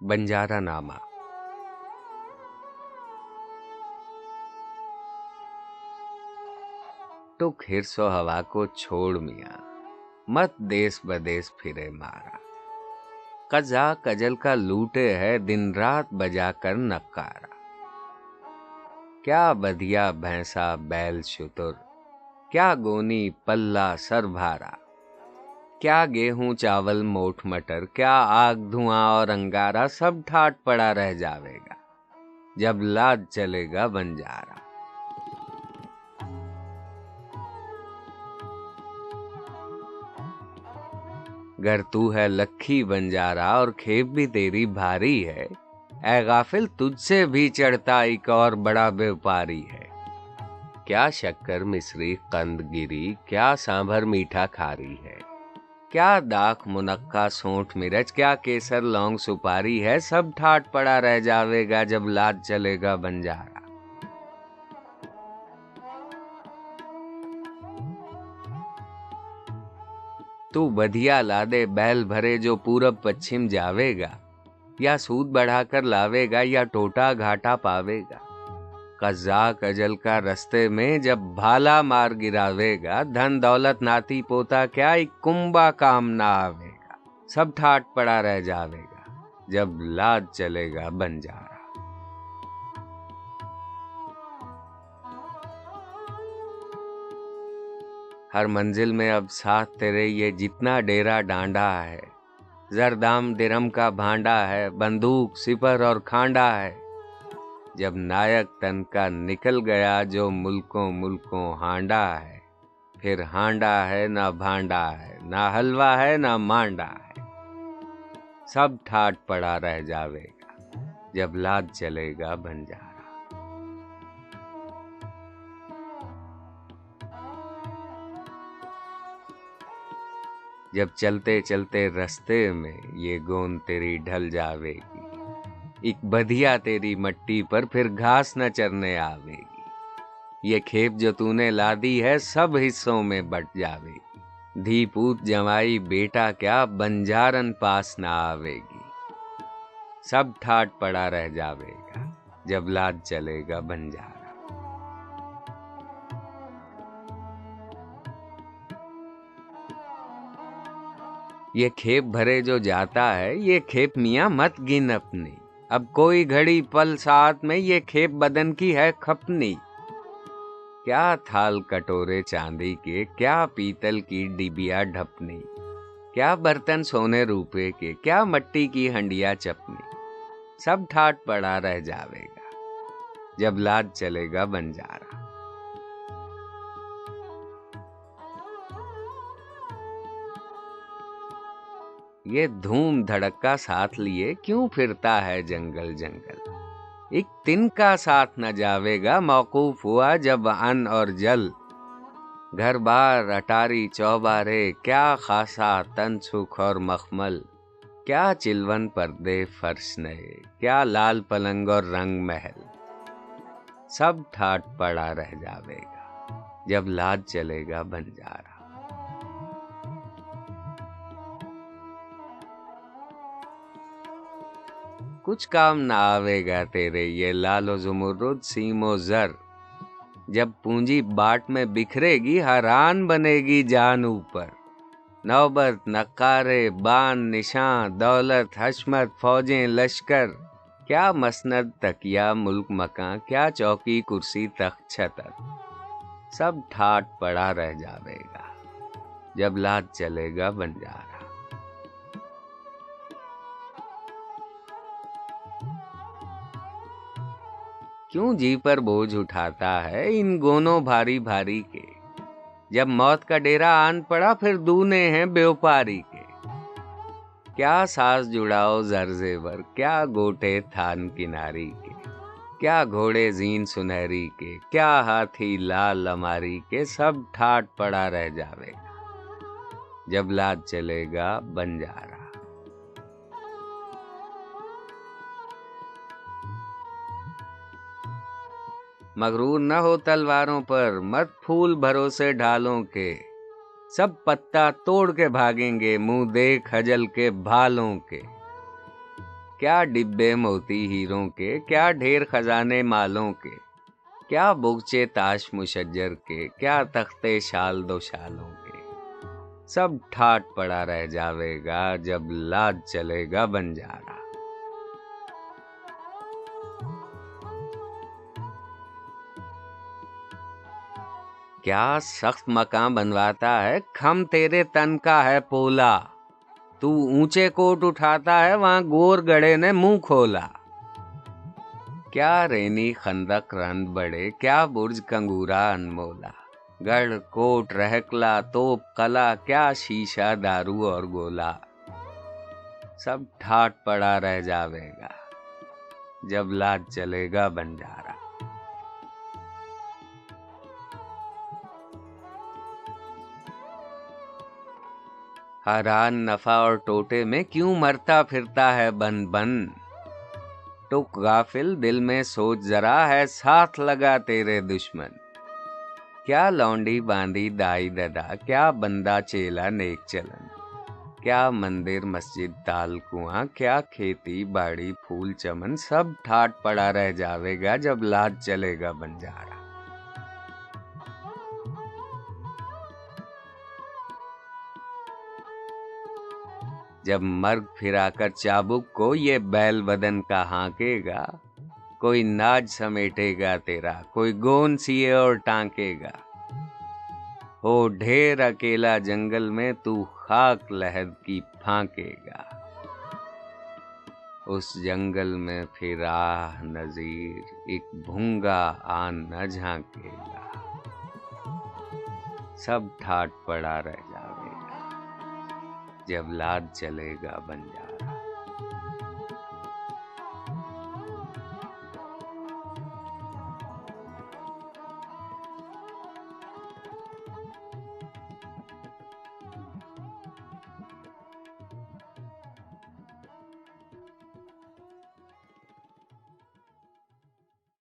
بنجارا نامہ تو کھرسو ہوا کو چھوڑ میاں مت دیس بدیس پھرے مارا قزا کجل کا لوٹے ہے دن رات بجا کر نکارا کیا بدیا بھینسا بیل شتر کیا گونی پلہ سر بھارا کیا گیہوں، چاول موٹ مٹر، کیا آگ، دھواں اور انگارا سب ٹھاٹ پڑا رہ جاوے گا۔ جب لاد چلے گا بنجارا گر تو ہے لکھی بنجارا اور کھیپ بھی تیری بھاری ہے۔ اے غافل، تجھ سے بھی چڑھتا ایک اور بڑا بیوپاری ہے۔ کیا شکر، مصری قند گری کیا سانبھر میٹھا کھاری ہے۔ کیا داخ منقع سونٹ مرچ، کیا کیسر لونگ سپاری ہے؟ سب ٹھاٹ پڑا رہ جاوے گا جب لاد چلے گا بنجارا۔ تو بدیا لادے بیل بھرے جو پورب پچھم جاوے گا، یا سود بڑھا کر لاوے گا یا ٹوٹا گھاٹا پاوے گا۔ قزاق اجل کا رستے میں جب بھالا مار گراوے گا، دھن دولت ناتی پوتا کیا ایک کمبا کام نہ آوے گا؟ سب ٹھاٹ پڑا رہ جاوے گا، جب لاد چلے گا بن جا رہا۔ ہر منزل میں اب ساتھ تیرے یہ جتنا ڈیرا ڈانڈا ہے، زردام درم کا بھانڈا ہے، بندوق سپر اور کھانڈا ہے۔ جب نائک تن کا نکل گیا جو ملکوں ملکوں ہانڈا ہے، پھر ہانڈا ہے نہ بھانڈا ہے، نہ حلوہ ہے نہ مانڈا ہے۔ سب ٹھاٹ پڑا رہ جاوے گا، جب لاد چلے گا بنجارا جب چلتے چلتے رستے میں یہ گون تیری ڈھل جاوے گی۔ ایک بدھیا تیری مٹی پر پھر گھاس نہ چرنے آوے گی۔ یہ کھیپ جو تو نے لا دی ہے سب حصوں میں بٹ جاوے گی۔ دھی پوت جمائی بیٹا کیا بنجارن پاس نہ آوے گی۔ سب ٹھاٹ پڑا رہ جاوے گا جب لاد چلے گا بنجارا۔ یہ کھیپ بھرے جو جاتا ہے یہ کھیپ میاں مت گن اپنی اب کوئی گھڑی پل ساتھ میں یہ کھیپ بدن کی ہے کھپنی۔ کیا تھال کٹورے چاندی کے، کیا پیتل کی ڈبیا ڈھپنی۔ کیا برتن سونے روپے کے، کیا مٹی کی ہنڈیا چپنی۔ سب ٹھاٹ پڑا رہ جاوے گا، جب لاد چلے گا بنجارا۔ یہ دھوم دھڑکا ساتھ لیے کیوں پھرتا ہے جنگل جنگل؟ ایک تن کا ساتھ نہ جاوے گا، موقوف ہوا جب ان اور جل۔ گھر بار، اٹاری، چوبارے، کیا خاصا تن سکھ اور مخمل۔ کیا چلون پردے فرش نئے، کیا لال پلنگ اور رنگ محل۔ سب ٹھاٹ پڑا رہ جاوے گا، جب لاد چلے گا بنجارا۔ کچھ کام نہ آوے گا تیرے یہ لال و زمرد سیم و زر۔ جب پونجی باٹ میں بکھرے گی، حیران بنے گی جان اوپر۔ نوبت، نقارے، بان نشان دولت، حشمت، فوجیں، لشکر۔ کیا مسند تکیا ملک مکان کیا چوکی، کرسی، تخت، چھتر۔ سب ٹھاٹ پڑا رہ جاوے گا۔ جب لاد چلے گا، بن کیوں جی پر بوجھ اٹھاتا ہے ان گونوں بھاری بھاری کے؟ جب موت کا ڈیرا آن پڑا پھر دونے ہیں بیوپاری کے۔ کیا ساز جڑاؤ زر زیور، کیا گوٹے تھان کناری کے؟ کیا گھوڑے زین سنہری کے؟ کیا ہاتھی لال لماری کے؟ سب ٹھاٹ پڑا رہ جاوے گا۔ جب لاد چلے گا، بن مغرور نہ ہو تلواروں پر، مت پھول بھروسے ڈھالوں کے۔ سب پتا توڑ کے بھاگیں گے، منہ دیکھ حجل کے بھالوں کے۔ کیا ڈبے موتی ہیروں کے، کیا ڈھیر خزانے مالوں کے۔ کیا بگچے تاش مشجر کے، کیا تختے شال دو شالوں کے۔ سب ٹھاٹ پڑا رہ جاوے گا، جب لاد چلے گا بنجارا۔ کیا سخت مکان بنواتا ہے؟ کھم تیرے تن کا ہے پولا۔ تو اونچے کوٹ اٹھاتا ہے، وہاں گور گڑے نے منہ کھولا۔ کیا رینی خندق رند بڑے کیا برج کنگورا انمولا۔ گڑھ کوٹ رہکلا، توپ کلا کیا شیشہ دارو اور گولا۔ سب ٹھاٹ پڑا رہ جاوے گا، جب لاد چلے گا بنجارا حران نفع اور ٹوٹے میں کیوں مرتا پھرتا ہے بن بن؟ ٹک غافل دل میں سوچ ذرا ہے، ساتھ لگا تیرے دشمن۔ کیا لونڈی باندھی دائی ددا کیا بندہ چیلا نیک چلن؟ کیا مندر، مسجد تال کنواں، کیا کھیتی باڑی، پھول چمن، سب ٹھاٹ پڑا رہ جاوے گا جب لاد چلے گا بنجارا۔ جب مرگ پھرا کر چابک کو یہ بیل بدن کا ہانکے گا، کوئی ناج سمیٹے گا تیرا، کوئی گون سیے اور ٹانکے گا۔ ہو، ڈھیر اکیلا جنگل میں تو خاک لہد کی پھانکے گا۔ اس جنگل میں پھر آہ نظیر ایک بھونگا آن نہ جھانکے گا۔ سب ٹھاٹ پڑا رہ جب لاد چلے گا بن جا۔